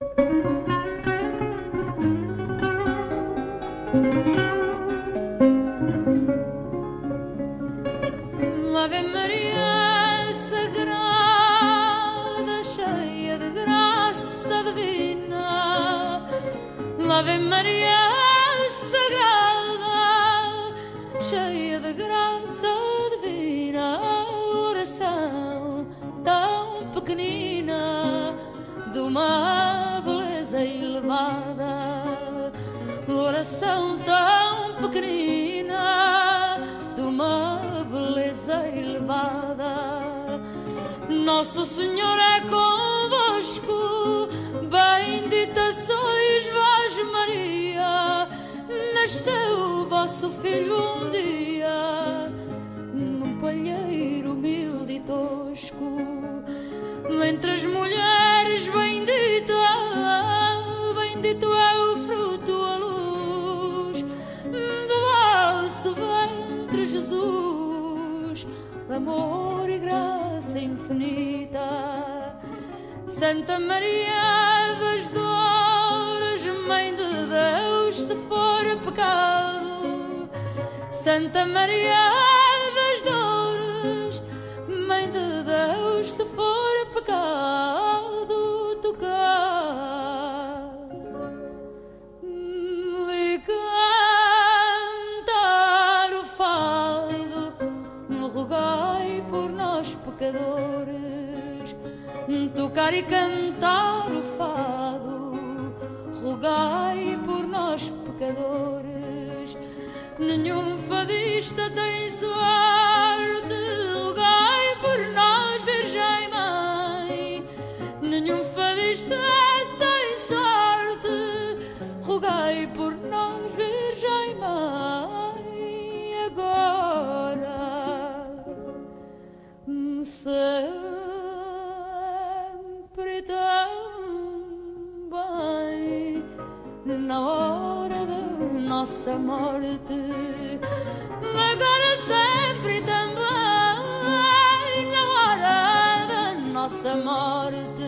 Ave Maria Sagrada, cheia de graça divina. Ave Maria Sagrada, cheia de graça divina. Oração tão pequenina, de uma beleza elevada. Oração tão pequenina, de uma beleza elevada. Nosso Senhor é convosco, bendita sois vós, Maria. Nasceu vosso filho um dia, num palheiro humilde e tosco. Entre as mulheres, bendito é o fruto, a luz do vosso ventre, Jesus, amor e graça infinita. Santa Maria das Dores, Mãe de Deus, se for pecado. Santa Maria pecadores. Tocar e cantar o fado, rogai por nós pecadores. Nenhum fadista tem sorte, rogai por nós, Virgem Mãe. Nenhum fadista tem sorte, rogai por nós, Virgem na hora da nossa morte. Agora, sempre também, na hora da nossa morte.